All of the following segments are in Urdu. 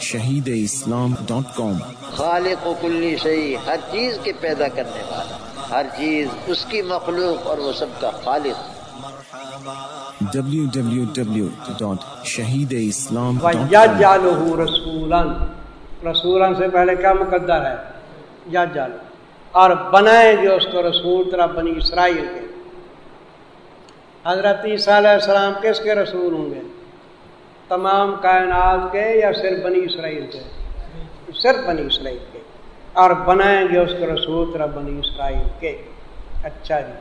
شہید اسلام ڈاٹ کام خالق و کلی شہی ہر چیز کے پیدا کرنے والا ہر چیز اس کی مخلوق اور وہ سب کا خالق۔ شہید اسلام رسولن رسولن سے پہلے کیا مقدر ہے۔ یا جالو اور بنائے جو اس کو رسول طرح بنی اسرائیل کے۔ حضرت عیسیٰ علیہ السلام کس کے رسول ہوں گے؟ تمام کائنات کے یا صرف بنی اسرائیل کے؟ صرف بنی اسرائیل کے۔ اور بنائیں گے اس کو رسول طرح بنی اسرائیل کے۔ اچھا جی۔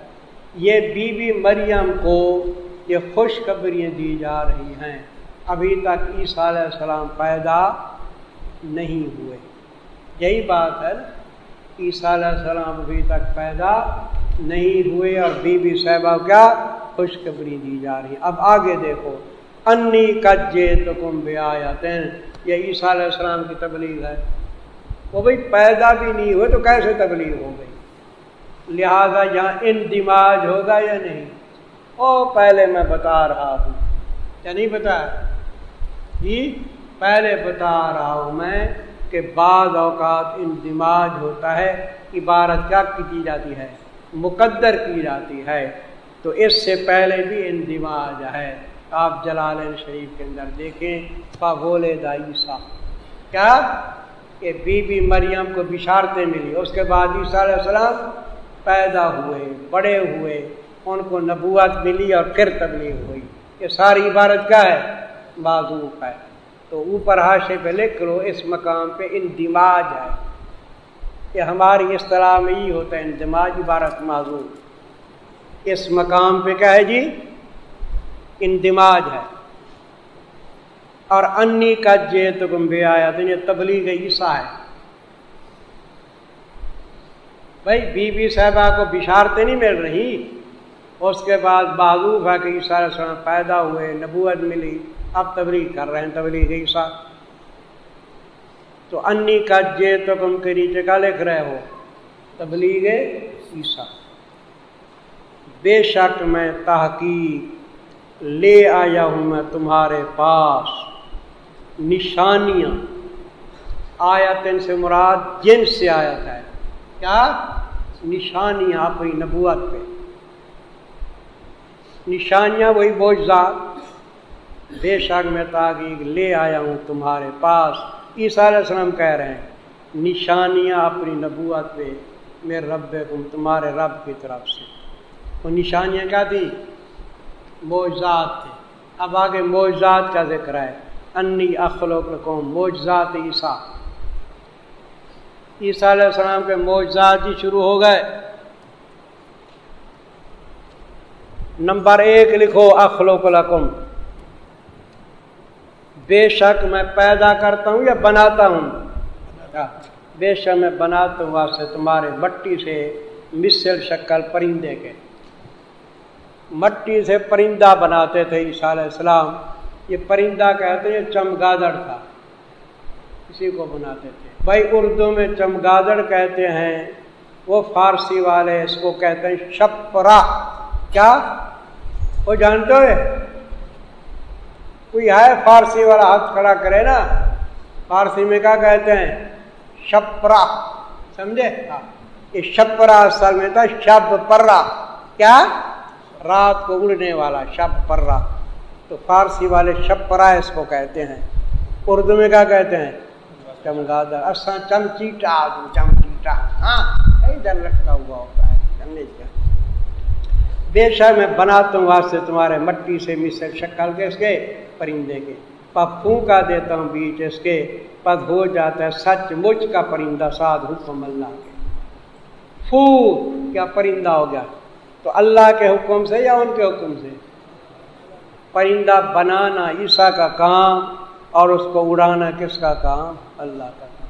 یہ بی بی مریم کو یہ خوشخبریاں دی جا رہی ہیں۔ ابھی تک عیسیٰ علیہ السلام پیدا نہیں ہوئے۔ یہی بات ہے۔ عیسیٰ علیہ السلام ابھی تک پیدا نہیں ہوئے اور بی بی صاحبہ کیا خوشخبری دی جا رہی۔ اب آگے دیکھو۔ انی کجے تو کم بے آیا یہ عیسیٰ علیہ السلام کی تبلیغ ہے۔ وہ بھائی پیدا بھی نہیں ہوئے تو کیسے تبلیغ ہو گئی؟ لہذا یہاں ان دماغ ہوگا یا نہیں؟ او پہلے میں بتا رہا ہوں۔ کیا نہیں بتا جی پہلے بتا رہا ہوں میں کہ بعض اوقات ان دماغ ہوتا ہے، عبارت کیا کی جاتی ہے؟ مقدر کی جاتی ہے۔ تو اس سے پہلے بھی اندماج ہے۔ آپ جلال شریف کے اندر دیکھیں، پاگول دائیسا کیا؟ کہ بی بی مریم کو بشارتیں ملی۔ اس کے بعد عیسیٰ علیہ السلام پیدا ہوئے، بڑے ہوئے، ان کو نبوت ملی اور پھر تبلیغ ہوئی۔ یہ ساری عبارت کیا ہے؟ معذوف ہے۔ تو اوپر حاشے پہ لکھ لو، اس مقام پہ اندماج ہے۔ کہ ہماری اصطلاح میں یہ ہوتا ہے، اندماج عبارت معذوف اس مقام پہ کیا ہے جی؟ اندماج ہے۔ اور انی کا جے تو گم بے آیا تو یہ یعنی تبلیغ عیسیٰ ہے۔ بھائی، بی بی صاحبہ کو بشارتیں نہیں مل رہی۔ اس کے بعد بازو ہے کہ عیسیٰ علیہ السلام پیدا ہوئے، نبوت ملی۔ اب تبلیغ کر رہے ہیں تبلیغ عیسیٰ۔ تو انی کا جے تو گم کے نیچے کا لکھ رہے ہو؟ تبلیغ عیسیٰ۔ بے شک میں تحقیق لے آیا ہوں میں تمہارے پاس۔ نشانیاں۔ آیت ان سے مراد جن سے آیت ہے کیا؟ نشانیاں اپنی نبوت پہ۔ نشانیاں وہی بوجھات بے شک میں تحقیق لے آیا ہوں تمہارے پاس۔ عیسیٰ علیہ السلام کہہ رہے ہیں، نشانیاں اپنی نبوت پہ میرے رب تمہارے رب کی طرف سے۔ وہ نشانیاں کیا تھیں؟ موجات تھے۔ اب آگے موجات کا ذکر ہے۔ انی قوم موجات عیسیٰ۔ عیسیٰ علیہ السلام کے موجات ہی شروع ہو گئے۔ نمبر ایک لکھو، اخلوق القم بے شک میں پیدا کرتا ہوں یا بناتا ہوں؟ اچھا، بے شک میں بناتا ہوں واسطے تمہارے مٹی سے مسل شکل پرندے کے۔ مٹی سے پرندہ بناتے تھے عیسیٰ علیہ السلام۔ یہ پرندہ کہتے ہیں چمگادڑ تھا۔ اسی کو بناتے تھے۔ بھائی اردو میں چمگادڑ کہتے ہیں، وہ فارسی والے اس کو کہتے ہیں شپرا۔ کیا؟ وہ جانتے ہوئے؟ کوئی ہے فارسی والا ہاتھ کھڑا کرے نا؟ فارسی میں کیا کہتے ہیں؟ شپرا۔ سمجھے؟ ہاں۔ یہ شپرا اصل میں تھا شب پرا کیا؟ رات کو اڑنے والا شب پرا تو فارسی والے شب پرا اس کو کہتے ہیں۔ اردو میں کیا کہتے ہیں؟ چمگادر۔ اساں چم اصا چمچیٹا چمچیٹا ہاں ادھر لٹکا ہوا ہوتا ہے۔ بے شک میں بناتا ہوں واسطے تمہارے مٹی سے مصر شکل کے اس کے پرندے کے۔ پپ پھونکا دیتا ہوں بیچ اس کے۔ پد ہو جاتا ہے سچ مجھ کا پرندہ، ساتھ حکم اللہ کے۔ پھو، کیا پرندہ ہو گیا؟ تو اللہ کے حکم سے یا ان کے حکم سے؟ پرندہ بنانا عیسیٰ کا کام اور اس کو اڑانا کس کا کام؟ اللہ کا کام۔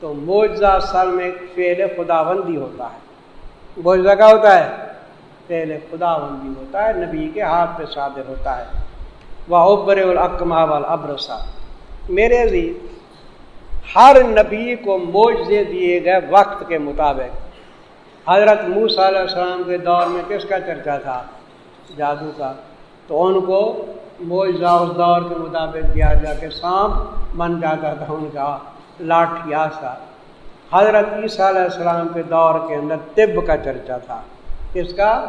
تو موجہ سال میں فعل خدا بندی ہوتا ہے۔ موجہ کا ہوتا ہے؟ فعل خدا بندی ہوتا ہے، نبی کے ہاتھ پہ صادر ہوتا ہے۔ وہ ابر العقما وال میرے بھی ہر نبی کو موجے دیے گئے وقت کے مطابق۔ حضرت علیہ السلام کے دور میں کس کا چرچا تھا؟ جادو کا۔ تو ان کو معجزہ اس دور کے مطابق دیا جا کے سانپ بن جاتا تھا ان کا لاٹھی آسا حضرت عیسیٰ علیہ السلام کے دور کے اندر طب کا چرچا تھا۔ اس کا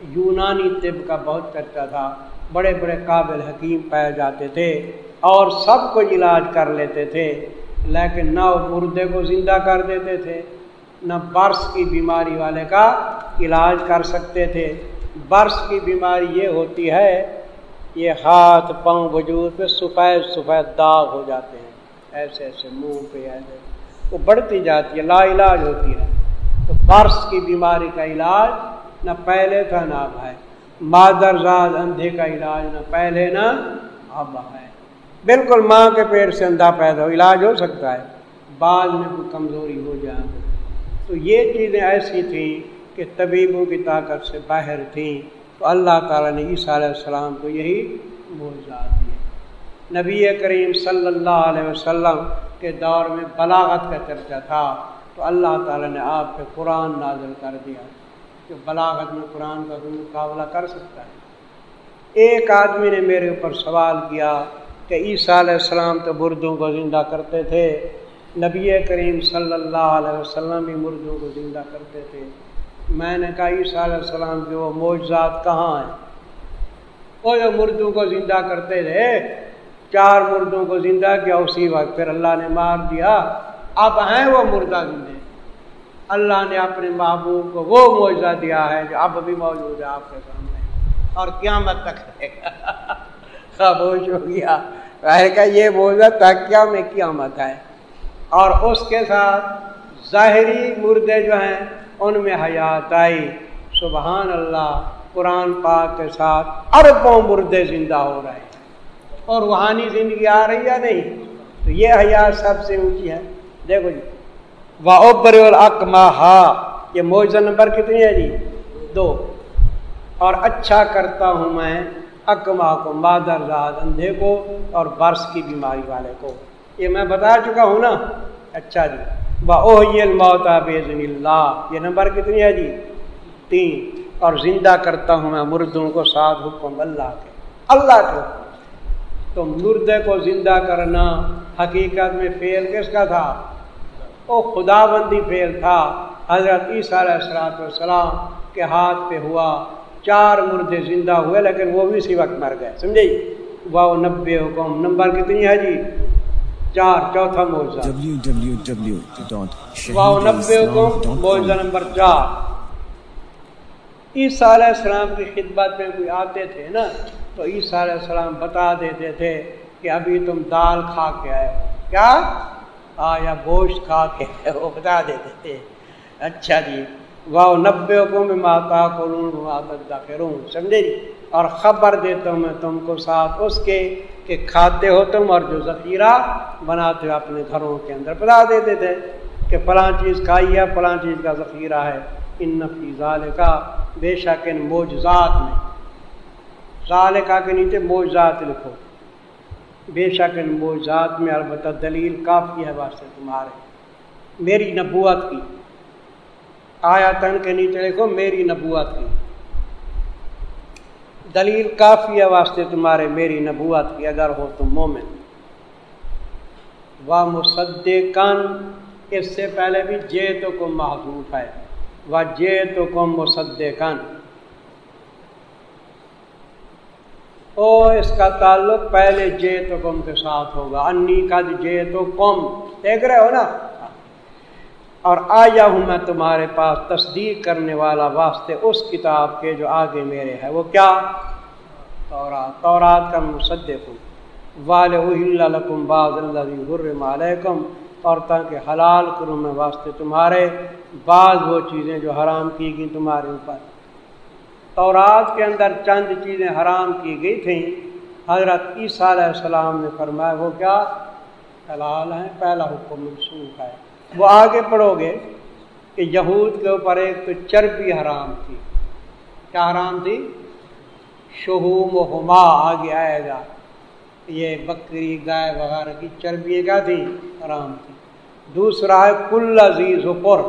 یونانی طب کا بہت چرچا تھا۔ بڑے بڑے قابل حکیم پائے جاتے تھے اور سب کو علاج کر لیتے تھے، لیکن نہ وہ مردے کو زندہ کر دیتے تھے۔ نہ برس کی بیماری والے کا علاج کر سکتے تھے۔ برس کی بیماری یہ ہوتی ہے، یہ ہاتھ، پاؤں وجود پہ سفید سفید داغ ہو جاتے ہیں۔ ایسے ایسے منہ پہ، ایسے۔ وہ بڑھتی جاتی ہے، لا علاج ہوتی ہے۔ تو برس کی بیماری کا علاج نہ پہلے تھا نہ اب ہے۔ مادر زاد اندھے کا علاج نہ پہلے نہ اب ہے۔ بالکل ماں کے پیٹ سے اندھا پیدا ہو، علاج ہو سکتا ہے۔ بعد میں کوئی کمزوری ہو جائے تو یہ چیزیں ایسی تھیں کہ طبیبوں کی طاقت سے باہر تھیں تو اللہ تعالیٰ نے عیسیٰ علیہ السلام کو یہی موضاء دیے نبی کریم صلی اللہ علیہ وسلم کے دور میں بلاغت کا چرچا تھا تو اللہ تعالیٰ نے آپ پہ قرآن نازل کر دیا کہ بلاغت میں قرآن کا کوئی مقابلہ کر سکتا ہے۔ ایک آدمی نے میرے اوپر سوال کیا کہ عیسیٰ علیہ السلام تو مردوں کو زندہ کرتے تھے نبی کریم صلی اللہ علیہ وسلم بھی مردوں کو زندہ کرتے تھے۔ میں نے کہا، عیسیٰ علیہ السلام کے وہ معجزات کہاں ہیں؟ وہ جو مردوں کو زندہ کرتے تھے چار مردوں کو زندہ کیا اسی وقت؟ پھر اللہ نے مار دیا۔ اب ہیں وہ مردہ زندے اللہ نے اپنے محبوب کو وہ معجزہ دیا ہے جو اب بھی موجود ہے آپ کے سامنے۔ اور قیامت تک رہے گا۔ خاموش ہو گیا۔ کہ یہ معجزہ تک کیا؟ میں قیامت ہے۔ اور اس کے ساتھ ظاہری مردے جو ہیں، ان میں حیات آئی۔ سبحان اللہ، قرآن پاک کے ساتھ اربوں مردے زندہ ہو رہے ہیں۔ اور روحانی زندگی آ رہی ہے نہیں؟ تو یہ حیات سب سے اونچی ہے۔ دیکھو جی۔ واحبر اکما ہا یہ موجہ نمبر کتنی ہے جی؟ دو۔ اور اچھا کرتا ہوں میں اکما کو، مادر زاد، اندھے کو اور برس کی بیماری والے کو۔ یہ میں بتا چکا ہوں نا۔ اچھا جی۔ الموتا بزن اللہ۔ یہ نمبر کتنی ہے جی؟ تین۔ اور زندہ کرتا ہوں میں مردوں کو ساتھ حکم اللہ کے۔ اللہ کے۔ تو مردے کو زندہ کرنا حقیقت میں فیل کس کا تھا؟ وہ خدا بندی فیل تھا۔ حضرت عیسیٰ علیہ السلاۃ والسلام کے ہاتھ پہ ہوا۔ چار مردے زندہ ہوئے لیکن وہ بھی اسی وقت مر گئے۔ سمجھے؟ وہ نبے حکم نمبر کتنی ہے جی؟ چار چوتھا موضوع۔ موضوع نمبر چار۔ عیسیٰ علیہ السلام کی خدمت میں کوئی آتے تھے نا تو عیسیٰ علیہ السلام بتا دیتے تھے کہ ابھی تم دال کھا کے آئے کیا؟ آیا گوشت کھا کے وہ بتا دیتے تھے۔ اچھا جی۔ واہ نبے کو میں ماتا کو سمجھے جی؟ اور خبر دیتا ہوں میں تم کو ساتھ اس کے کہ کھاتے ہو تم اور جو ذخیرہ بناتے ہو اپنے گھروں کے اندر۔ بتا دیتے تھے کہ فلاں چیز کھائی ہے، فلاں چیز کا ذخیرہ ہے۔ ان نفی ظال کا بے شک ان موجزات میں۔ ظال کے نیچے موجزات لکھو۔ بے شک ان موجزات میں، البتہ دلیل کافی ہے واسطے تمہارے۔ میری نبوت کی۔ آیا تن کے نیچے لکھو، میری نبوت کی۔ دلیل کافی ہے واسطے تمہارے میری نبوت کی، اگر ہو تم مومن۔ و مصدقن اس سے پہلے بھی جے تو کم محدود ہے۔ و جے تو کم مصدقن او، اس کا تعلق پہلے جے تو کم کے ساتھ ہوگا۔ انی کا جے تو کم دیکھ رہے ہو نا؟ اور آیا ہوں میں تمہارے پاس تصدیق کرنے والا واسطے اس کتاب کے جو آگے میرے ہے وہ کیا؟ تورات۔ تورات کا مصدق۔ ہوں والم باز اللہ علیکم اور تاکہ حلال کروں میں واسطے تمہارے بعض وہ چیزیں جو حرام کی گئیں تمہارے اوپر۔ تورات کے اندر چند چیزیں حرام کی گئی تھیں۔ حضرت عیسیٰ علیہ السلام نے فرمایا، وہ کیا؟ حلال ہیں، پہلا حکم منسوخ ہے۔ وہ آگے پڑھو گے کہ یہود کے اوپر ایک تو چربی حرام تھی۔ کیا حرام تھی؟ شہوم و ہما۔ آگے آئے گا یہ بکری، گائے وغیرہ کی چربی کیا تھی؟ حرام تھی۔ دوسرا ہے کل عزیز و پر۔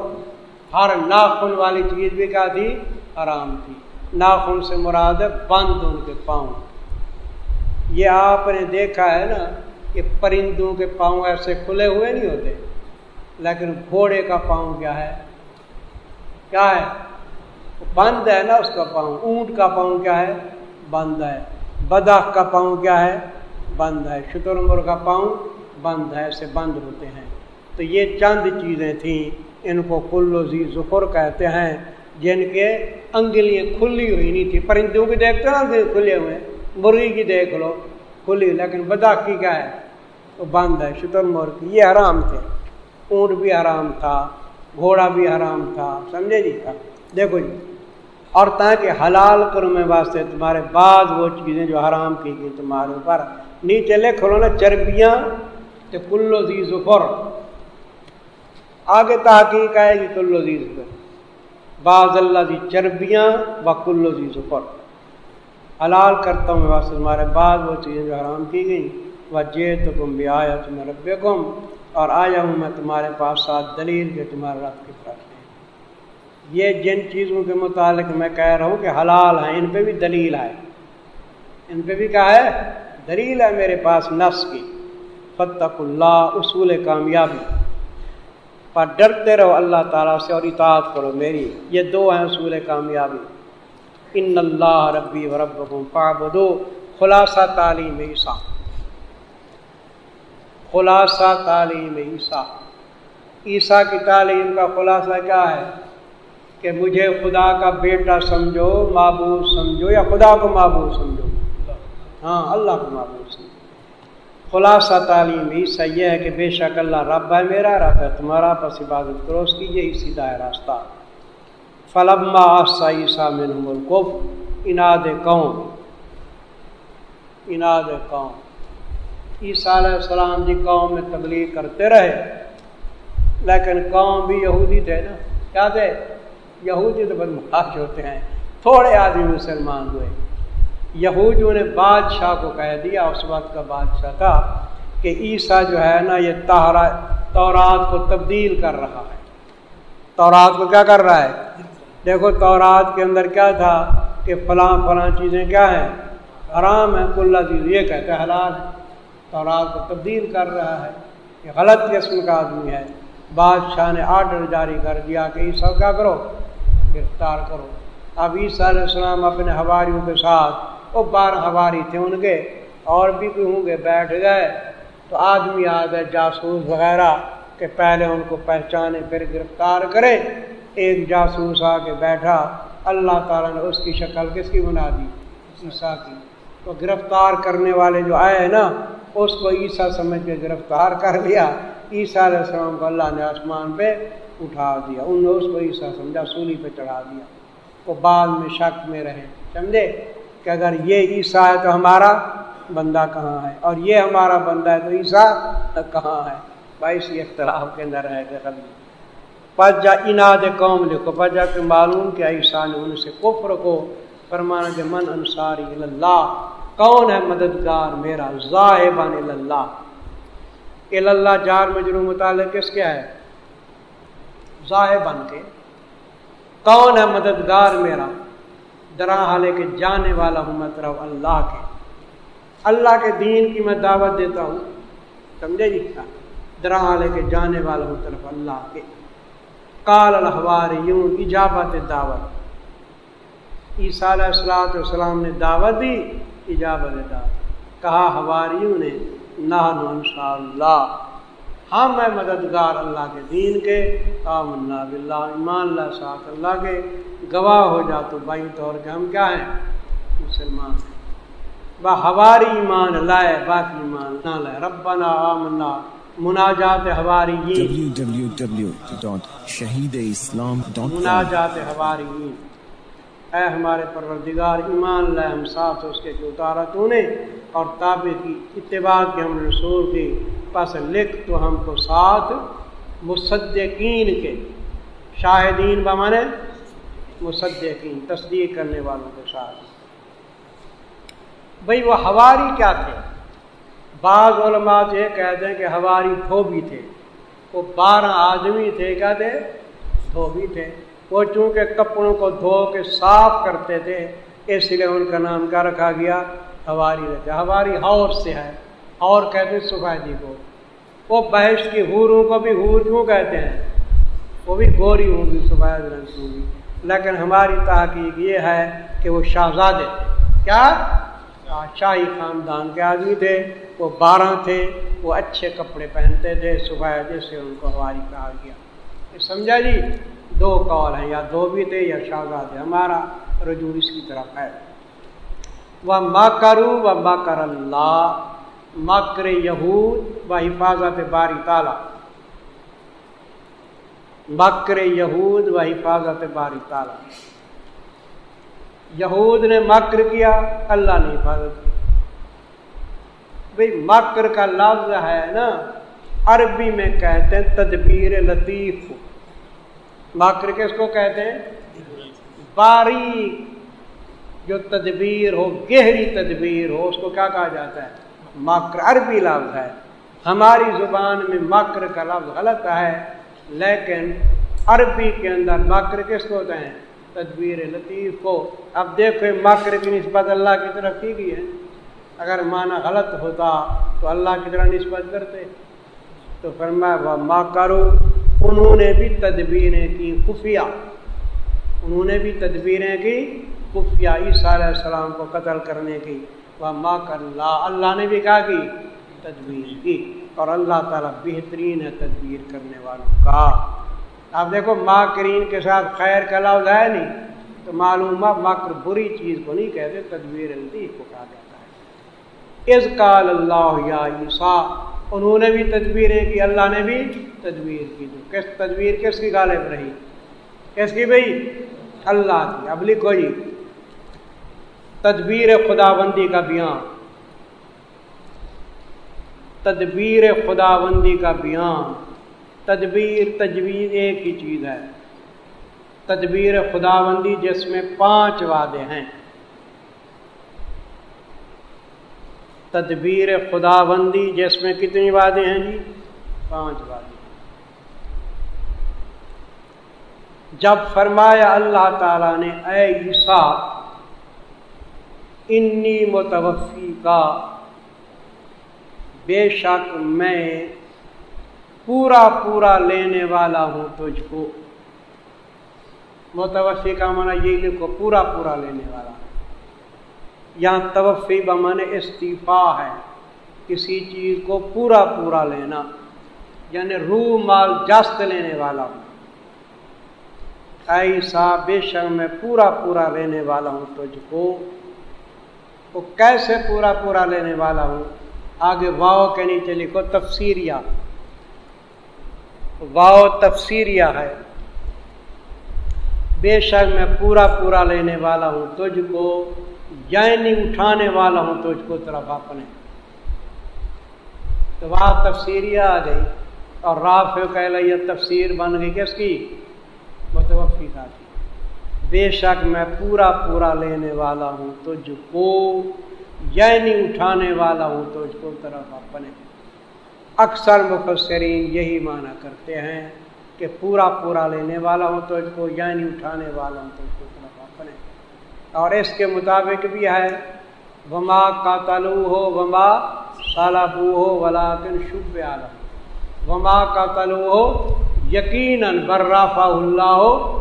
ہر ناخن والی چیز بھی کیا تھی؟ حرام تھی۔ ناخن سے مراد ہے بند ان کے پاؤں۔ یہ آپ نے دیکھا ہے نا کہ پرندوں کے پاؤں ایسے کھلے ہوئے نہیں ہوتے۔ لیکن گھوڑے کا پاؤں کیا ہے؟ کیا ہے؟ بند ہے نا اس کا پاؤں۔ اونٹ کا پاؤں کیا ہے؟ بند ہے۔ بداخ کا پاؤں کیا ہے؟ بند ہے۔ شتر کا پاؤں بند ہے ایسے بند ہوتے ہیں۔ تو یہ چند چیزیں تھیں، ان کو کلو زی ظفر کہتے ہیں، جن کے انگلیاں کھلی ہوئی نہیں تھی۔ پرندوں کی دیکھتے نا کھلے ہوئے مرغی کی دیکھ لو، کھلی، لیکن بداخ کی کیا ہے؟ وہ بند ہے۔ شتر مور کی، یہ حرام تھے۔ اونٹ بھی حرام تھا، گھوڑا بھی حرام تھا، سمجھے جی؟ دیکھو جی اور تاکہ حلال کرو میں واسطے تمہارے بعد وہ چیزیں جو حرام کی گئی تمہارے اوپر۔ نیچے لکھ لو نا، چربیاں تو کلو زی ظفر آگے تحقیق آئے گی کلو زی ظفر بعض اللہ دی چربیاں و کلو زی ظفر حلال کرتا ہوں میں واسطے تمہارے بعد وہ چیزیں جو حرام کی گئیں۔ وہ جے تو تم بھی آیا تمہیں رب اور آیا ہوں میں تمہارے پاس ساتھ دلیل کے تمہارے رب کی طرف یہ جن چیزوں کے متعلق میں کہہ رہا ہوں کہ حلال ہیں، ان پہ بھی دلیل ہے ان پہ بھی کیا ہے، دلیل ہے میرے پاس نفس کی۔ فتق اللہ، اصول کامیابی۔ پر ڈرتے رہو اللہ تعالیٰ سے اور اطاعت کرو میری۔ یہ دو ہیں اصول کامیابی۔ ان اللہ ربی و رب پابدو خلاصہ تعلیم عیسیٰ خلاصہ تعلیم عیسیٰ۔ عیسیٰ کی تعلیم کا خلاصہ کیا ہے؟ کہ مجھے خدا کا بیٹا سمجھو، معبود سمجھو، یا خدا کو معبود سمجھو۔ ہاں اللہ کو معبود سمجھو۔ خلاصہ تعلیم عیسیٰ یہ ہے کہ بے شک اللہ رب ہے میرا، رب ہے تمہارا پس عبادت کرو اس کی یہی سیدھا ہے راستہ۔ فلما آسا عیسیٰ من القف اناد قوم اناد قوم۔ عیسیٰ علیہ السلام جی قوم میں تبلیغ کرتے رہے۔ لیکن قوم بھی یہودی تھے نا۔ کیا تھے یہودی تو بدماش ہوتے ہیں۔ تھوڑے آدمی مسلمان ہوئے۔ یہودیوں نے بادشاہ کو کہہ دیا، اس وقت کا بادشاہ تھا کہ عیسیٰ جو ہے نا، یہ تہرا تورات کو تبدیل کر رہا ہے۔ تورات کو کیا کر رہا ہے؟ دیکھو، تورات کے اندر کیا تھا کہ فلاں فلاں چیزیں کیا ہیں؟ حرام ہے کلّہ چیز یہ کہتے ہیں حلال ہے۔ تورات کو تبدیل کر رہا ہے یہ غلط قسم کا آدمی ہے۔ بادشاہ نے آرڈر جاری کر دیا کہ عیسیٰ کیا کرو؟ گرفتار کرو۔ اب عیسیٰ علیہ السلام اپنے ہواریوں کے ساتھ، وہ بارہ ہواری تھے ان کے، اور بھی کوئی ہوں گے، بیٹھ گئے۔ تو آدمی آ گئے جاسوس وغیرہ کہ پہلے ان کو پہچانے، پھر گرفتار کرے۔ ایک جاسوس آ کے بیٹھا۔ اللہ تعالیٰ نے اس کی شکل کس کی بنا دی؟ عیسیٰ کی۔ تو گرفتار کرنے والے جو آئے نا اس کو عیسیٰ سمجھ کے گرفتار کر لیا۔ عیسیٰ علیہ السلام کو اللہ نے آسمان پہ اٹھا دیا۔ ان نے اس کو عیسیٰ سمجھا، سولی پہ چڑھا دیا۔ وہ بعد میں شک میں رہے۔ سمجھے کہ اگر یہ عیسیٰ ہے تو ہمارا بندہ کہاں ہے؟ اور یہ ہمارا بندہ ہے تو عیسیٰ کہاں ہے؟ بھائی، اسی اختلاف کے اندر ہے کہ پس جا اناد قوم لکھو۔ پس جا کے معلوم کیا عیسیٰ نے ان سے کفر کو فرمانا کہ من انصاری اللہ کون ہے مددگار میرا؟ ظاہبان اللہ اللہ جار مجرو متعلق کس کیا ہے؟ بن کے۔ کون ہے مددگار میرا؟ درا حالے کے جانے والا ہوں میں طرف اللہ کے۔ اللہ کے دین کی میں دعوت دیتا ہوں۔ سمجھے جی؟ کیا درا حالے کے جانے والا ہوں طرف اللہ کے۔ کال الحوار یوں ایجابت دعوت۔ عیسیٰ علیہ السلاۃ والسلام نے دعوت دی۔ ایجابت دعوت کہا ہواریوں نے نہ اللہ ہم ہیں مددگار اللہ کے دین کے کام اللہ بلّہ ایمان اللہ ساتھ اللہ کے۔ گواہ ہو جا تو بھائی طور کے ہم کیا ہیں؟ مسلمان ہیں۔ با ہماری ایمان لائے باقی ایمان نہ لائے۔ ربنا آمنا۔ مناجات ہماری مناجات ہماری اے ہمارے پروردگار، ایمان لائے ہم ساتھ اس کے اتارا تو نے اور تابع کی، اتباع کے ہم رسول کی۔ پس لکھ تو ہم کو ساتھ مصدقین کے۔ شاہدین بمانے مصدقین، تصدیق کرنے والوں کے ساتھ۔ بھئی وہ ہواری کیا تھے؟ بعض علماء یہ کہتے ہیں کہ ہواری دھوبی تھے۔ وہ بارہ آدمی تھے، کیا تھے؟ دھوبی تھے۔ وہ چونکہ کپڑوں کو دھو کے صاف کرتے تھے، اس لیے ان کا نام کیا رکھا گیا؟ ہماری رہتے ہماری ہور سے ہے۔ اور کہتے ہیں سفیدی جی کو۔ وہ بحث کی حوروں کو بھی حور کیوں کہتے ہیں؟ وہ بھی گوری ہوں گی سفید رنگ کی ہوں گی۔ لیکن ہماری تحقیق یہ ہے کہ وہ شہزادے کیا؟ شاہی خاندان کے آدمی تھے۔ وہ بارہ تھے، وہ اچھے کپڑے پہنتے تھے۔ صبح جیسے ان کو ہماری کہا گیا۔ سمجھا جی؟ دو کال ہیں، یا دو بھی تھے یا شہزادے ہمارا رجوع اس کی طرف ہے۔ وہ ماں و ماں کر اللہ، مکر یہود و حفاظت باری تالا مکر یہود و حفاظت باری تالا یہود نے مکر کیا، اللہ نے حفاظت کی۔ بھائی مکر کا لفظ ہے نا، عربی میں کہتے ہیں تدبیر لطیف۔ مکر کس کو کہتے ہیں؟ باریک جو تدبیر ہو، گہری تدبیر ہو، اس کو کیا کہا جاتا ہے؟ مکر عربی لفظ ہے۔ ہماری زبان میں مکر کا لفظ غلط ہے، لیکن عربی کے اندر مکر کس کو ہوتے ہیں تدبیر لطیف کو۔ اب دیکھو مکر کی نسبت اللہ کی طرف کی گئی ہے۔ اگر معنی غلط ہوتا تو اللہ کی طرح نسبت کرتے۔ تو فرمایا وہ ماں کرو؟ انہوں نے بھی تدبیریں کی، خفیہ۔ انہوں نے بھی تدبیریں کی، خفیہ۔ عیسیٰ علیہ السلام کو قتل کرنے کی۔ وہ ماں کر اللہ اللہ نے بھی کہا کی تدبیر کی۔ اور اللہ تعالیٰ بہترین ہے تدبیر کرنے والوں کا۔ آپ دیکھو ماں کرین کے ساتھ خیر کا لفظ ہے نہیں۔ تو معلوم مکر بری چیز کو نہیں کہتے، تدبیر لطیف کو کہا جاتا ہے۔ از کال اللہ یا عیسیٰ انہوں نے بھی تدبیریں کی، اللہ نے بھی تدبیر کی۔ تو کس تدبیر کس کی غالب رہی۔ کس کی بھائی اللہ کی۔ اب لکھو جی۔ تدبیر خدا بندی کا بیان۔ تدبیر خدا بندی کا بیان۔ تدبیر تجویز ایک ہی چیز ہے۔ تدبیر خدا بندی جس میں پانچ وعدے ہیں۔ تدبیر خدا بندی جس میں کتنی وعدے ہیں جی؟ پانچ وعدے۔ جب فرمایا اللہ تعالی نے، اے عیسیٰ، انی متوفی کا بے شک میں پورا پورا لینے والا ہوں تجھ کو۔ متوفی کا مانا یہ لکھو، پورا پورا لینے والا۔ یہاں توفی بمن استعفا ہے، کسی چیز کو پورا پورا لینا یعنی روح مال جست لینے والا ہوں۔ ایسا بے شک میں پورا پورا لینے والا ہوں تجھ کو۔ وہ کیسے پورا پورا لینے والا ہوں؟ آگے واؤ کے نیچے لکھو تفسیریا واؤ تفسیریا ہے۔ بے شک میں پورا پورا لینے والا ہوں تجھ کو۔ یعنی اٹھانے والا ہوں تجھ کو طرف اپنے۔ تو واؤ تفسیریا آ گئی اور راف کہ یہ تفسیر بن گئی کس کی؟ متوفی کا بے شک میں پورا پورا لینے والا ہوں تجھ کو یعنی اٹھانے والا ہوں تجھ کو طرف اپنے۔ اکثر مفسرین یہی معنی کرتے ہیں کہ پورا پورا لینے والا ہوں تجھ کو یعنی اٹھانے والا ہوں تجھ کو۔ طرف اپنے اور اس کے مطابق بھی ہے۔ وما کا تلو ہو وما سالابو ہو ولاکن شب عالم وما کا تلو ہو یقیناً برافا اللہ ہو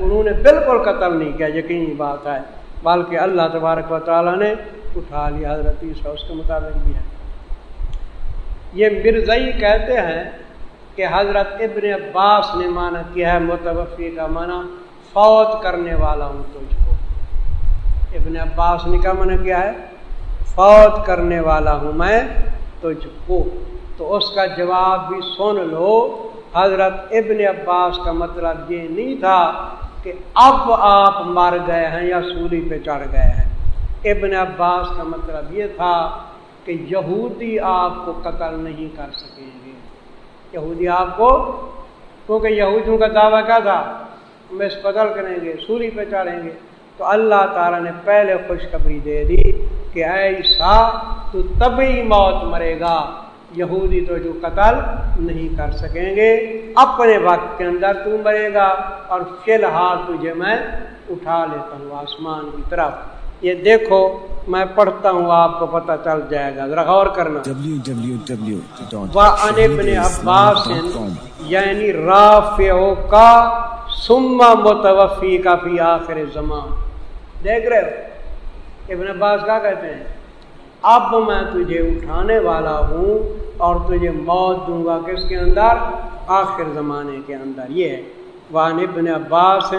انہوں نے بالکل قتل نہیں کیا، یقینی بات ہے۔ بلکہ اللہ تبارک و تعالیٰ نے اٹھا لیا، حضرت عیسیٰ اس کے مطابق بھی ہے۔ یہ مرزئی کہتے ہیں کہ حضرت ابن عباس نے مانا کیا ہے، متوفی کا معنی فوت کرنے والا ہوں تجھ۔ کو ابن عباس نے کیا مانا کیا ہے؟ فوت کرنے والا ہوں میں تجھ کو۔ تو اس کا جواب بھی سن لو۔ حضرت ابن عباس کا مطلب یہ نہیں تھا کہ اب آپ مر گئے ہیں یا سولی پہ چڑھ گئے ہیں۔ ابن عباس کا مطلب یہ تھا کہ یہودی آپ کو قتل نہیں کر سکیں گے۔ یہودی آپ کو؟ کیونکہ یہودیوں کا دعویٰ کیا تھا؟ ہم اس قتل کریں گے، سولی پہ چڑھیں گے۔ تو اللہ تعالیٰ نے پہلے خوشخبری دے دی کہ ایسا تو تبھی موت مرے گا۔ یہودی تو جو قتل نہیں کر سکیں گے۔ اپنے وقت کے اندر تو مرے گا۔ اور فی الحال تجھے میں اٹھا لیتا ہوں آسمان کی طرف۔ یہ دیکھو، میں پڑھتا ہوں، آپ کو پتہ چل جائے گا۔ ذرا غور کرنا۔ عباس یعنی رافع کا سما متوفی کا فی آخر زمان دیکھ رہے ہو؟ ابن عباس کیا کہتے ہیں؟ اب میں تجھے اٹھانے والا ہوں اور تجھے موت دوں گا۔ کس کے اندر؟ آخر زمانے کے اندر۔ یہ ہے۔ وان ابن عباس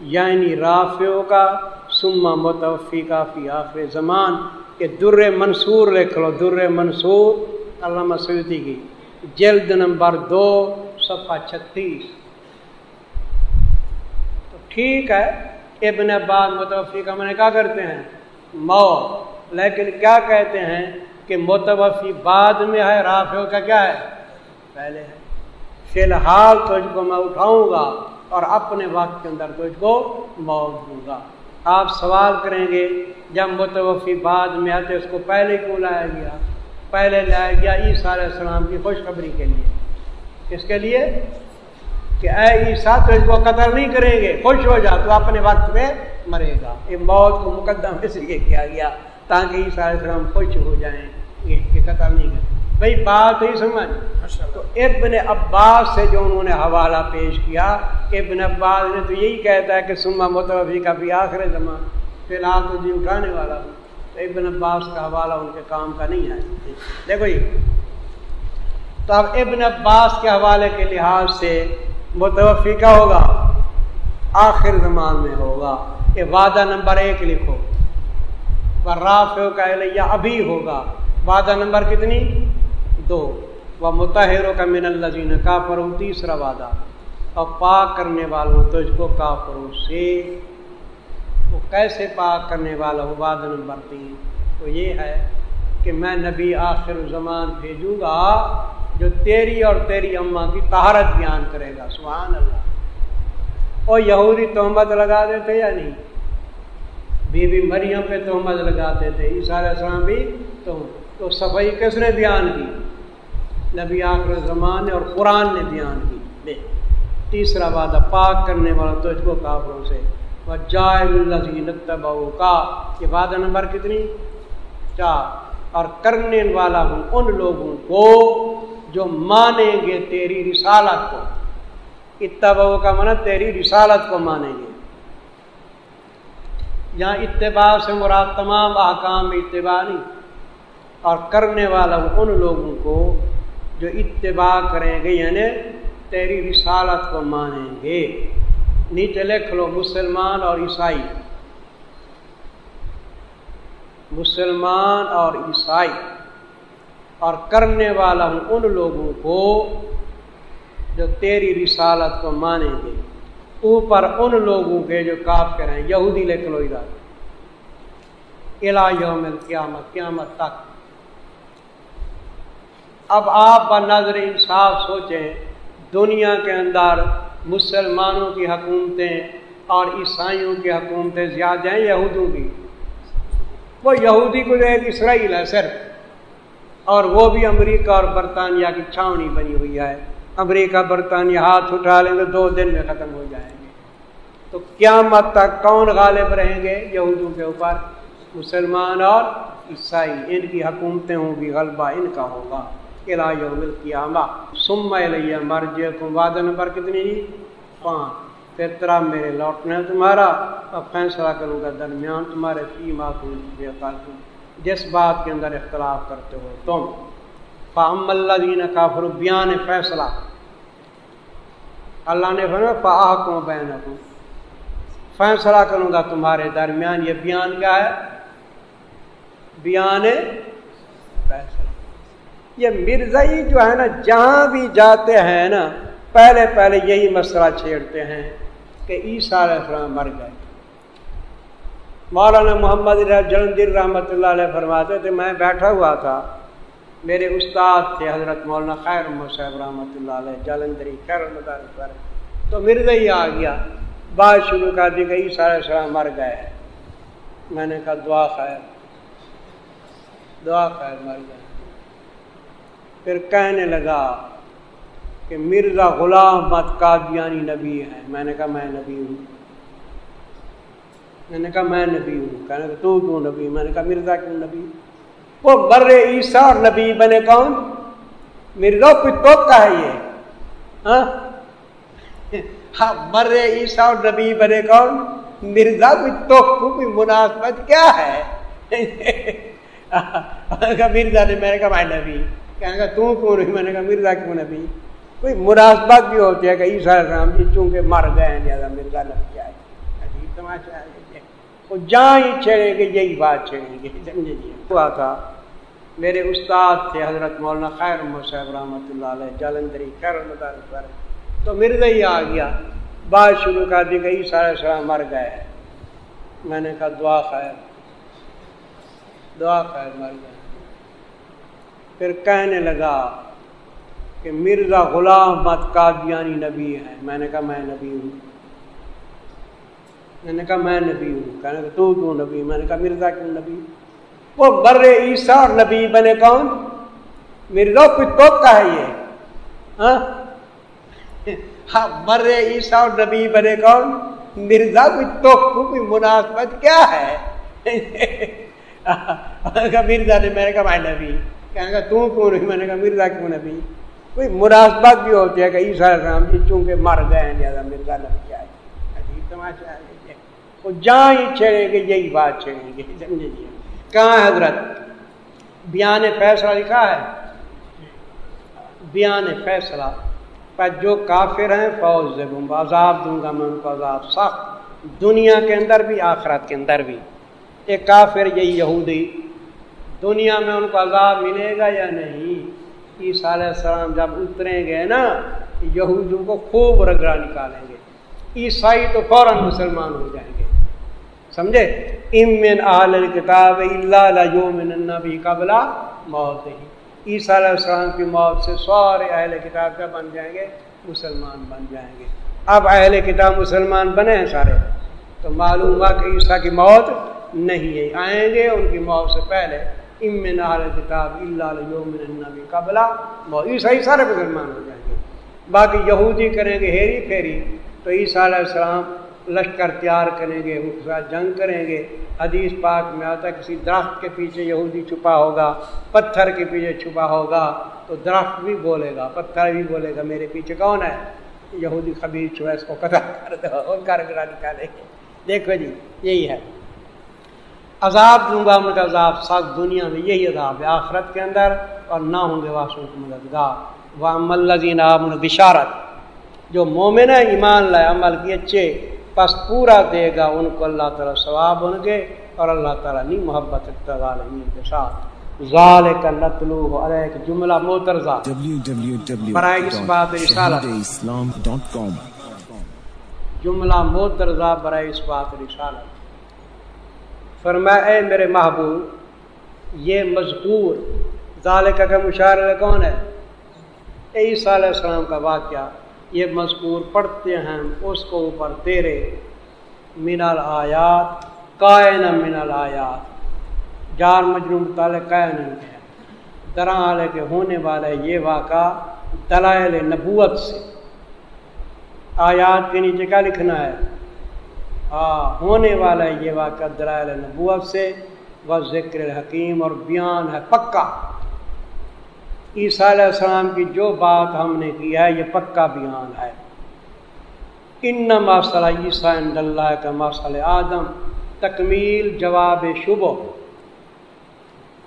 یعنی رافیو کا سما متوفی کا فی آخر زمان، کہ در منصور لکھ لو در منصور علامہ سعودی کی۔ جلد نمبر دو، صفحہ چھتیس۔ تو ٹھیک ہے، ابن عباس متوفی کا میں نے کیا کرتے ہیں؟ موت۔ لیکن کیا کہتے ہیں کہ متوفی بعد میں ہے رافیو کا کیا ہے؟ پہلے ہے۔ فی الحال تجھ کو میں اٹھاؤں گا اور اپنے وقت کے اندر تجھ کو موت دوں گا۔ آپ سوال کریں گے، جب متوفی بعد میں آتے اس کو پہلے کیوں لایا گیا؟ پہلے لایا گیا عیسیٰ علیہ السلام کی خوشخبری کے لیے۔ اس کے لیے؟ کہ اے عیسیٰ، تو اس کو قتل نہیں کریں گے، خوش ہو جا، تو اپنے وقت میں مرے گا۔ یہ موت کو مقدم اس لیے کیا گیا، تاکہ عیسیٰ علیہ السلام خوش ہو جائیں کہ قتل نہیں کریں۔ بھائی بات ہی سمجھ۔ تو ابن عباس سے جو انہوں نے حوالہ پیش کیا ابن عباس نے تو یہی کہتا ہے کہ سما متوفی کا بھی آخر زمان فی الحال تو جی اٹھانے والا ہوں۔ تو ابن عباس کا حوالہ ان کے کام کا نہیں ہے۔ دیکھو یہ تو اب ابن عباس کے حوالے کے لحاظ سے متوفی کا ہوگا آخر زمان میں ہوگا۔ یہ وعدہ نمبر ایک لکھو۔ راف کا ابھی ہوگا۔ وعدہ نمبر کتنی؟ دو وہ متحروں کا من الزین کافروں تیسرا وعدہ، اور پاک کرنے والوں تجھ کو کافروں سے۔ وہ کیسے پاک کرنے والا ہوں وعدہ نمبر تین؟ تو یہ ہے کہ میں نبی آخر زمان بھیجوں گا جو تیری اور تیری اماں کی تہارت بیان کرے گا، سبحان اللہ۔ اور یہودی تہمت لگا دیتے یا نہیں؟ بی بی مریم پہ تہمت لگاتے تھے عیسیٰ علیہ السلام بھی تو صفائی کس نے بیان کی؟ نبی آخر زمان نے اور قرآن نے بیان کی۔ بے تیسرا وعدہ پاک کرنے والا تجھ کو کافروں سے۔ وہ جائے تبا کا یہ وعدہ نمبر کتنی؟ چار۔ اور کرنے والا ہوں ان لوگوں کو جو مانیں گے تیری رسالت کو۔ اتباؤ کا من تیری رسالت کو مانیں گے۔ یہاں اتباع سے مراد تمام احکام اتباع نہیں۔ اور کرنے والا ہوں ان لوگوں کو جو اتباع کریں گے یعنی تیری رسالت کو مانیں گے۔ نیچے لکھ لو، مسلمان اور عیسائی۔ مسلمان اور عیسائی۔ اور کرنے والا ہوں ان لوگوں کو جو تیری رسالت کو مانیں گے۔ اوپر ان لوگوں کے جو کاف کریں، یہودی لکھ لو ادھر۔ یوم قیامت قیامت تک۔ اب آپ کا نظر انصاف سوچیں، دنیا کے اندر مسلمانوں کی حکومتیں اور عیسائیوں کی حکومتیں زیادہ ہیں، یہودوں کی۔ وہ یہودی کو جو ایک اسرائیل ہے صرف۔ اور وہ بھی امریکہ اور برطانیہ کی چھاونی بنی ہوئی ہے۔ امریکہ، برطانیہ ہاتھ اٹھا لیں گے دو دن میں ختم ہو جائیں گے۔ تو کیا مت تک کون غالب رہیں گے؟ یہودوں کے اوپر مسلمان اور عیسائی۔ ان کی حکومتیں ہوں گی، غلبہ ان کا ہوگا۔ یوم القیامہ سم لیا مرج تم وعدہ نمبر کتنی جی پانچ. پھر طرح میرے لوٹنا تمہارا، اور فیصلہ کروں گا درمیان تمہارے فی معقول جس بات کے اندر اختلاف کرتے ہو تم. فام اللہ دین کافر بیان فیصلہ. اللہ نے فرمایا فاح کو بین فیصلہ کروں گا تمہارے درمیان، یہ بیان کیا ہے؟ بیان فیصلہ. یہ مرزائی جو ہے نا، جہاں بھی جاتے ہیں نا، پہلے پہلے یہی مسئلہ چھیڑتے ہیں کہ عیسیٰ علیہ السلام مر گئے۔ مولانا محمد جلندر رحمۃ اللہ علیہ فرماتے تھے، میں بیٹھا ہوا تھا، میرے استاد تھے حضرت مولانا خیر صاحب رحمۃ اللہ علیہ جلندری خیر پر۔ تو مرزا ہی آ گیا بات شروع کر دی کہ عیسیٰ علیہ السلام مر گئے۔ میں نے کہا، دعا خیر۔ دعا خیر، مر گئے۔ پھر کہنے لگا کہ مرزا غلام مت قادیانی نبی ہے میں نے کہا میں نبی ہوں میں نے کہا میں نبی ہوں کہنے کہ تو کیوں نبی میں نے کہا مرزا کیوں نبی وہ بر عیسیٰ اور نبی بنے کون مرزا کچھ کا ہے یہ ہاں بر عیسیٰ اور نبی بنے کون مرزا کچھ تو مناسبت کیا ہے مرزا نے میں نے کہا میں نبی کہنے کا تو کیوں نہیں؟ میں نے کہا، مرزا کیوں نبی؟ کوئی مناسبت بھی ہوتی ہے کہ عیسیٰ السلام جی چونکہ مر گئے ہیں زیادہ مرزا لگ جائے۔ عجیب تماشا ہے۔ وہ جہاں ہی چھڑے گے، یہی بات چھڑیں گے۔ سمجھے جی ہوا تھا۔ میرے استاد تھے، حضرت مولانا خیر محمد صاحب رحمۃ اللہ علیہ، جالندری، خیر مدارس پر۔ تو مرزا ہی آ گیا۔ بات شروع کر دی کہ عیسیٰ علیہ السلام مر گئے میں نے کہا، دعا خیر۔ دعا خیر، مر گئے پھر کہنے لگا کہ مرزا غلام مت قادیانی نبی ہے میں نے کہا میں نبی ہوں۔ میں نے کہا میں نبی ہوں۔ کہنے کہ تو کیوں نبی؟ میں نے کہا مرزا کیوں نبی؟ وہ بر عیسیٰ اور نبی بنے کون؟ مرزا کچھ تو کا ہے یہ۔ ہاں؟ ہاں بر عیسیٰ اور نبی بنے کون؟ مرزا کچھ تو کوئی مناسبت کیا ہے؟ ہاں، مرزا نے، میں نے کہا میں نبی کہنے کا تو کیوں نہیں؟ میں نے کہا، مرزا کیوں نبی؟ کوئی مناسبت بھی ہوتی ہے کہ عیسیٰ السلام جی چونکہ مر گئے ہیں زیادہ مرزا لگ جائے عجیب تماشا ہے۔ وہ جہاں ہی چھڑیں گے، یہی بات چھڑیں گے، سمجھے جی؟ کہاں حضرت؟ بیان فیصلہ لکھا ہے۔ بیان فیصلہ۔ پر جو کافر ہیں، فوج دوں گا عذاب دوں گا میں ان کو، عذاب سخت۔ دنیا کے اندر بھی، آخرت کے اندر بھی۔ ایک کافر، یہی یہودی دنیا میں ان کو عذاب ملے گا یا نہیں؟ عیسیٰ علیہ السلام جب اتریں گے نا یہودوں کو خوب رگڑا نکالیں گے۔ عیسائی تو فوراً مسلمان ہو جائیں گے۔ سمجھے؟ امن عال کتاب اللہ نبی قبلہ موت ہی عیسیٰ علیہ السلام کی موت سے سارے اہل کتاب کیا بن جائیں گے؟ مسلمان بن جائیں گے۔ اب اہل کتاب مسلمان بنے ہیں سارے۔ تو معلوم ہوا کہ عیسیٰ کی موت نہیں ہے۔ آئیں گے ان کی موت سے پہلے۔ امن عال کتاب اللہ نبی قبلہ عیسائی سارے مسلمان ہو جائیں گے۔ باقی یہودی کریں گے ہیری پھیری، تو عیسیٰ علیہ السلام لشکر تیار کریں گے ان کے ساتھ جنگ کریں گے۔ حدیث پاک میں آتا ہے، کسی درخت کے پیچھے یہودی چھپا ہوگا، پتھر کے پیچھے چھپا ہوگا، تو درخت بھی بولے گا، پتھر بھی بولے گا، میرے پیچھے کون ہے؟ یہودی خبیر چھوڑا اس کو قطع کر دو کر نکالیں گے دیکھو جی یہی ہے۔ عذاب دوں گا ان کا عذاب سخت دنیا میں یہی عذاب ہے آخرت کے اندر اور نہ ہوں گے واسو کی مددگار۔ وہ ملزین بشارت۔ جو مومن ہے ایمان لائے عمل کی اچھے پس پورا دے گا ان کو اللہ تعالیٰ ثواب ان کے اور اللہ تعالیٰ نہیں محبت ظالمین کے ساتھ۔ ظال کا علیہ ایک جملہ موترزہ برائے اس بات رسالت۔ جملہ موترزہ برائے اس بات رسالت۔ فرمایا، اے میرے محبوب، یہ مذکور ذالکہ کا مشاعر کون ہے؟ عیسیٰ علیہ السلام کا واقعہ، یہ مذکور پڑھتے ہیں اس کو اوپر تیرے من الآیات، کائن من الآیات، جار مجروم تال کائن ہے۔ درا والے کے ہونے والے یہ واقعہ دلائل نبوت سے۔ آیات کے نیچے کیا لکھنا ہے؟ ہاں، ہونے والا یہ واقعہ دلائل نبوت سے وہ ذکر الحکیم اور بیان ہے پکا۔ عیسیٰ علیہ السلام کی جو بات ہم نے کی ہے، یہ پکا بیان ہے۔ ان مسئلہ عیسیٰ اللہ کا مسئلہ آدم۔ تکمیل جواب شبو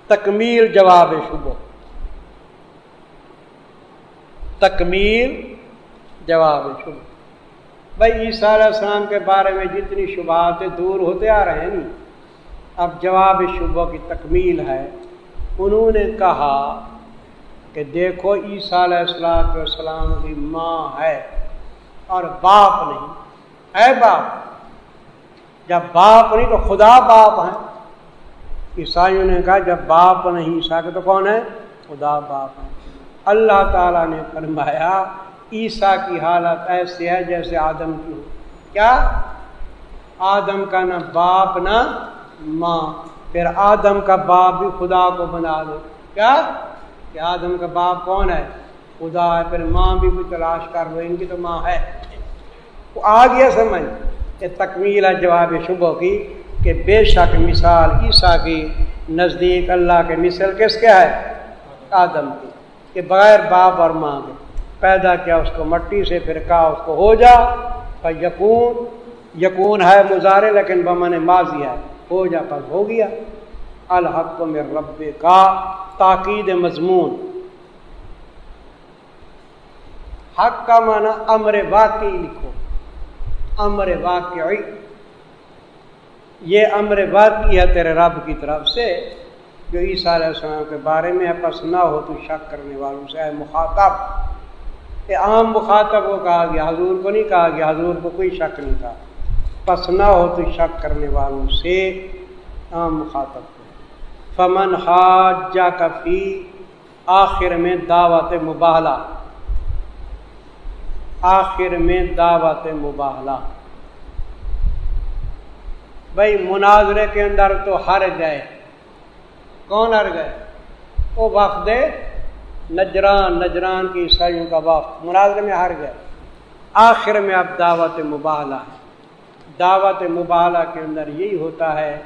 تکمیل جواب شبو تکمیل جواب شبو بھائی عیسیٰ علیہ السلام کے بارے میں جتنی شبہات دور ہوتے آ رہے ہیں نا، اب جواب شبہ کی تکمیل ہے۔ انہوں نے کہا کہ دیکھو عیسیٰ علیہ السلام والسلام کی ماں ہے اور باپ نہیں۔ اے باپ، جب باپ نہیں تو خدا باپ ہے عیسائیوں نے کہا جب باپ نہیں، عیسیٰ کے تو کون ہے؟ خدا باپ ہے اللہ تعالیٰ نے فرمایا عیسیٰ کی حالت ایسی ہے جیسے آدم کی ہو۔ کیا؟ آدم کا نہ باپ نہ ماں۔ پھر آدم کا باپ بھی خدا کو بنا دو کیا؟ کہ آدم کا باپ کون ہے؟ خدا ہے۔ پھر ماں بھی کوئی تلاش کر لو، ان کی تو ماں ہے۔ وہ آ گیا سمجھ یہ تکمیل ہے جواب شبہ کی کہ بے شک مثال عیسیٰ کی نزدیک اللہ کے مثل کس کیا ہے؟ آدم کی۔ کہ بغیر باپ اور ماں کے۔ پیدا کیا، اس کو مٹی سے پھر کہا اس کو ہو جا یقون یقون ہے مظاہرے لیکن بمن ماضی ہے، ہو جا پس ہو گیا۔ الحق میں رب کا تاکید مضمون۔ حق کا معنی امر واقعی لکھو، امر واقعی۔ یہ امر واقعی ہے تیرے رب کی طرف سے، جو عیسیٰ علیہ السلام کے بارے میں پس نہ ہو تو شک کرنے والوں سے ہے مخاطب۔ یہ عام مخاطب کو کہا گیا، حضور کو نہیں کہا گیا، حضور کو کوئی شک نہیں تھا۔ پس نہ ہو تو شک کرنے والوں سے عام مخاطب کو۔ فمن حاجہ کفی آخر میں دعوت مباہلہ۔ آخر میں دعوت مباہلہ۔ بھائی مناظرے کے اندر تو ہر گئے۔ کون ہر گئے؟ وہ وقت نجران نجران کی عیسائیوں کا وقت مناظرے میں ہر گئے آخر میں اب دعوت مباہلہ۔ ہے دعوت مباہلہ کے اندر یہی ہوتا ہے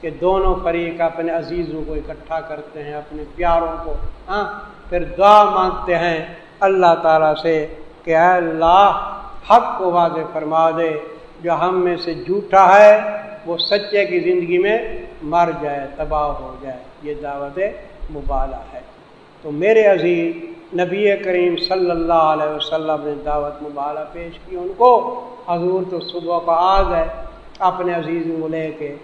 کہ دونوں فریق اپنے عزیزوں کو اکٹھا کرتے ہیں، اپنے پیاروں کو۔ ہاں پھر دعا مانگتے ہیں اللہ تعالیٰ سے کہ اے اللہ، حق کو واضح فرما دے۔ جو ہم میں سے جھوٹا ہے، وہ سچے کی زندگی میں مر جائے، تباہ ہو جائے۔ یہ دعوت مبالہ ہے۔ تو میرے عزیز نبی کریم صلی اللہ علیہ وسلم نے دعوت مبالہ پیش کی ان کو۔ حضور تو صبح کا آگ ہے اپنے عزیز کو لے کے۔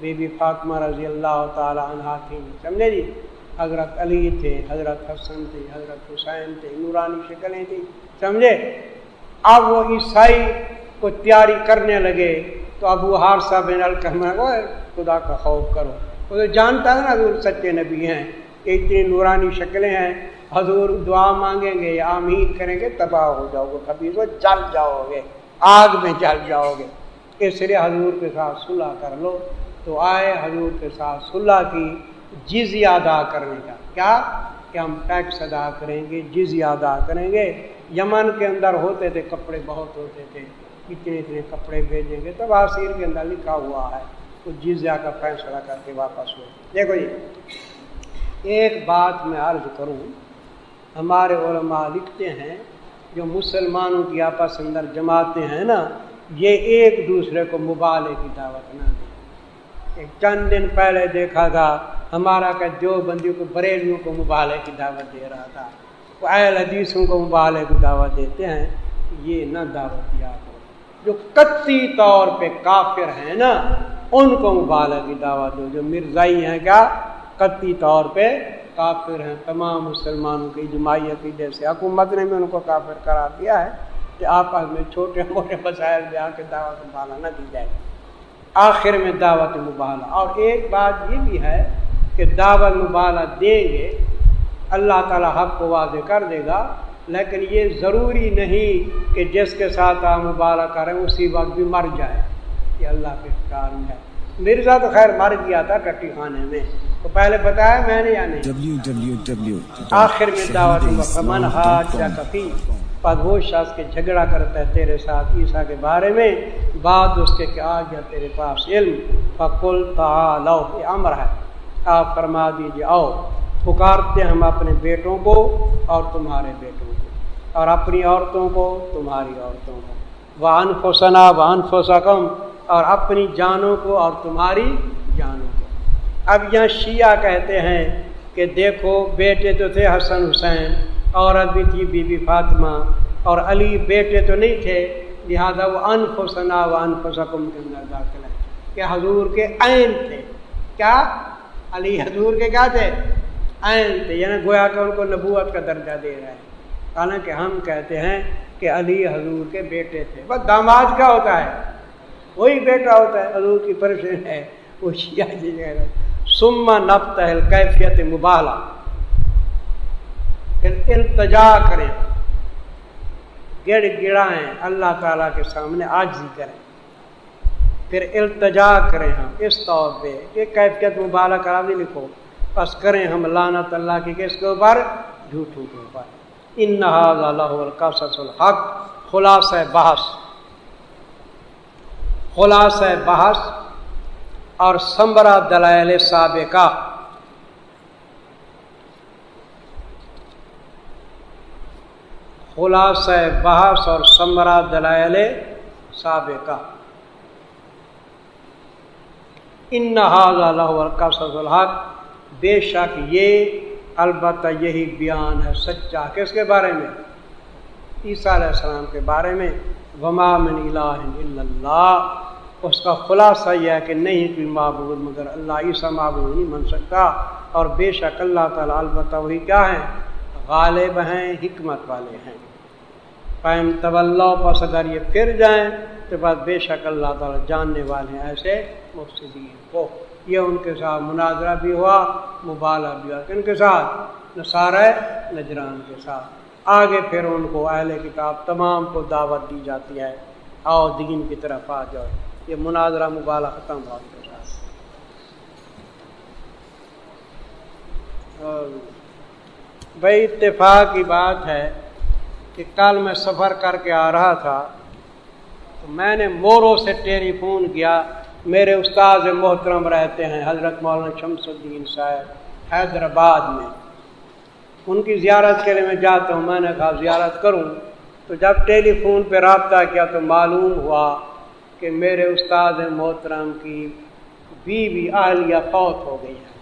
بی بی فاطمہ رضی اللہ تعالیٰ عنہ تھیں سمجھے جی؟ حضرت علی تھے، حضرت حسن تھے، حضرت حسین تھے، نورانی شکلیں تھیں۔ سمجھے؟ اب وہ عیسائی کو تیاری کرنے لگے۔ تو ابو ہار صاحب خدا کا خوف کرو۔ وہ تو جانتا ہے نا حضور سچے نبی ہیں۔ کہ اتنی نورانی شکلیں ہیں، حضور دعا مانگیں گے یا آمین کریں گے، تباہ ہو جاؤ گے، کبھی تو جل جاؤ گے، آگ میں جل جاؤ گے۔ اس لیے حضور کے ساتھ صلح کر لو۔ تو آئے حضور کے ساتھ صلح کی، جزیہ ادا کرنے کا۔ کیا؟ کہ ہم ٹیکس ادا کریں گے، جزیہ ادا کریں گے۔ یمن کے اندر ہوتے تھے، کپڑے بہت ہوتے تھے۔ اتنے اتنے کپڑے بھیجیں گے تو آسیر کے اندر لکھا ہوا ہے۔ تو جزیہ کا فیصلہ کر کے واپس ہو۔ دیکھو جی ایک بات میں عرض کروں، ہمارے علماء لکھتے ہیں، جو مسلمانوں کی آپس اندر جماعتیں ہیں نا، یہ ایک دوسرے کو مبالے کی دعوت نہ دیں۔ ایک چند دن پہلے دیکھا تھا، ہمارا کہ جو بندیوں کو، بریلیوں کو مبالے کی دعوت دے رہا تھا، وہ اہل حدیثوں کو مبالے کی دعوت دیتے ہیں، یہ نہ دعوت دیا کرو۔ جو قطعی طور پہ کافر ہیں نا، ان کو مبالے کی دعوت دو۔ جو مرزائی ہیں کیا؟ قطعی طور پہ کافر ہیں۔ تمام مسلمانوں کی اجماعی عقیدے سے حکومت نے بھی ان کو کافر کرا دیا ہے کہ آپس میں چھوٹے موٹے مسائل میں آ کے دعوت مبالہ نہ دی جائے۔ آخر میں دعوت مبالہ اور ایک بات یہ بھی ہے کہ دعوت مبالہ دیں گے، اللہ تعالیٰ حق کو واضح کر دے گا، لیکن یہ ضروری نہیں کہ جس کے ساتھ آپ مبالہ کریں اسی وقت بھی مر جائے یہ اللہ کے کارن ہے۔ مرزا تو خیر مر گیا تھا ٹٹی خانے میں۔ تو پہلے بتایا میں نے یا نہیں؟ آخر میں دعوت من ہاتھ یا کفی وہ شخص کے جھگڑا کرتا ہے تیرے ساتھ عیسیٰ کے بارے میں بعد اس کے کہ آ گیا تیرے پاس علم فکل تعالو یہ امر ہے۔ آپ فرما دیجیے آؤ پکارتے ہم اپنے بیٹوں کو اور تمہارے بیٹوں کو اور اپنی عورتوں کو تمہاری عورتوں کو۔ وہ انفسنا و انفسکم اور اپنی جانوں کو اور تمہاری اب یہاں شیعہ کہتے ہیں کہ دیکھو بیٹے تو تھے حسن حسین، عورت بھی تھی بی بی فاطمہ، اور علی بیٹے تو نہیں تھے، لہذا وہ انف و ثنا و کے اندر داخل ہے کہ حضور کے عین تھے۔ کیا؟ علی حضور کے کیا تھے؟ عین تھے یعنی گویا کہ ان کو نبوت کا درجہ دے رہے ہیں۔ حالانکہ ہم کہتے ہیں کہ علی حضور کے بیٹے تھے۔ بس داماد کیا ہوتا ہے؟ وہی بیٹا ہوتا ہے، حضور کی پریشن ہے۔ وہ شیعہ جی کہہ رہے سما نب تحل کیفیت مبالہ پھر التجا کریں۔ گڑ گڑائیں۔ اللہ تعالیٰ کے سامنے آجزی کریں۔ پھر التجا کریں ہم۔ اس طور پہ کہ کیفیت مبالہ کرا بھی لکھو۔ بس کریں ہم لانت اللہ کی کس کے اوپر جھوٹوں کے اوپر۔ ان نہاز اللہ القاص الحق۔ خلاص بحث۔ خلاص بحث۔ اور سمبرا دلائل سابقہ۔ خلاص بحث اور سمرا دلائل سابقہ۔ ان کا الحق۔ بے شک یہ البتہ یہی بیان ہے سچا کس کے بارے میں؟ عیسیٰ علیہ السلام کے بارے میں۔ وما من الہ الا اللہ اس کا خلاصہ یہ ہے کہ نہیں کوئی معبود، مگر اللہ عیسیٰ معبود نہیں بن سکتا۔ اور بے شک اللہ تعالیٰ البتہ وہی کیا ہیں؟ غالب ہیں، حکمت والے ہیں۔ قائم طب اللہ پس اگر یہ پھر جائیں، تو بعد بے شک اللہ تعالیٰ جاننے والے ہیں ایسے مفصدین کو۔ یہ ان کے ساتھ مناظرہ بھی ہوا مبالہ بھی ہوا۔ کن کے ساتھ؟ نصارہ نجران کے ساتھ۔ آگے پھر ان کو اہل کتاب تمام کو دعوت دی جاتی ہے۔ آؤ دین کی طرف آ جاؤ۔ یہ مناظرہ مبالہ ختم ہوا۔ کے ساتھ بھائی اتفاق کی بات ہے کہ کل میں سفر کر کے آ رہا تھا، تو میں نے مورو سے ٹیلی فون کیا۔ میرے استاد محترم رہتے ہیں حضرت مولانا شمس الدین صاحب حیدرآباد میں۔ ان کی زیارت کے لیے میں جاتا ہوں، میں نے کہا زیارت کروں۔ تو جب ٹیلی فون پہ رابطہ کیا تو معلوم ہوا کہ میرے استاد محترم کی بیوی اہلیہ فوت ہو گئی ہے۔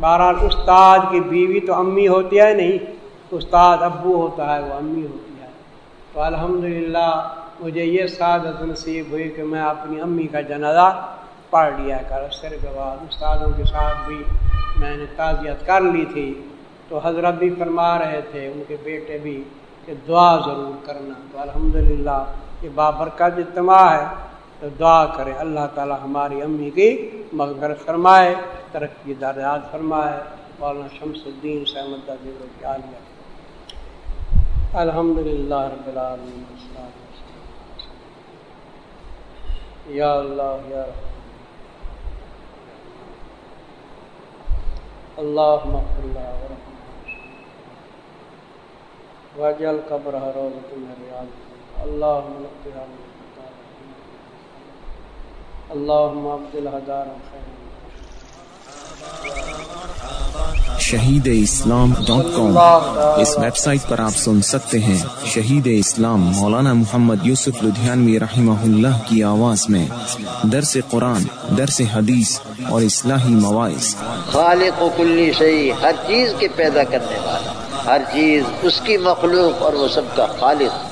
بہرحال استاد کی بیوی تو امی ہوتی ہے نہیں، استاد ابو ہوتا ہے، وہ امی ہوتی ہے۔ تو الحمدللہ مجھے یہ سعادت نصیب ہوئی کہ میں اپنی امی کا جنازہ پڑھ لیا کر۔ سر کے بعد استادوں کے ساتھ بھی میں نے تعزیت کر لی تھی۔ تو حضرت بھی فرما رہے تھے، ان کے بیٹے بھی کہ دعا ضرور کرنا۔ تو الحمدللہ یہ بابرکت اجتماع ہے، تو دعا کرے اللہ تعالی ہماری امی کی مغفرت فرمائے، ترقی درجات فرمائے۔ مولانا شمس الدین سحمد عالیہ الحمد للہ رب العالمین یا اللہ یا اللہ اللہ وجل قبر روزت من ریاض۔ اللهم نقها اللهم عبد الهدار خير شہید اسلام ڈاٹ کام. اس ویب سائٹ پر آپ سن سکتے ہیں شہید اسلام مولانا محمد یوسف لدھیانوی رحمہ اللہ کی آواز میں درس قرآن درس حدیث اور اصلاحی مواعث خالق و کلی شہی ہر چیز کے پیدا کرنے والا ہر چیز اس کی مخلوق اور وہ سب کا خالق۔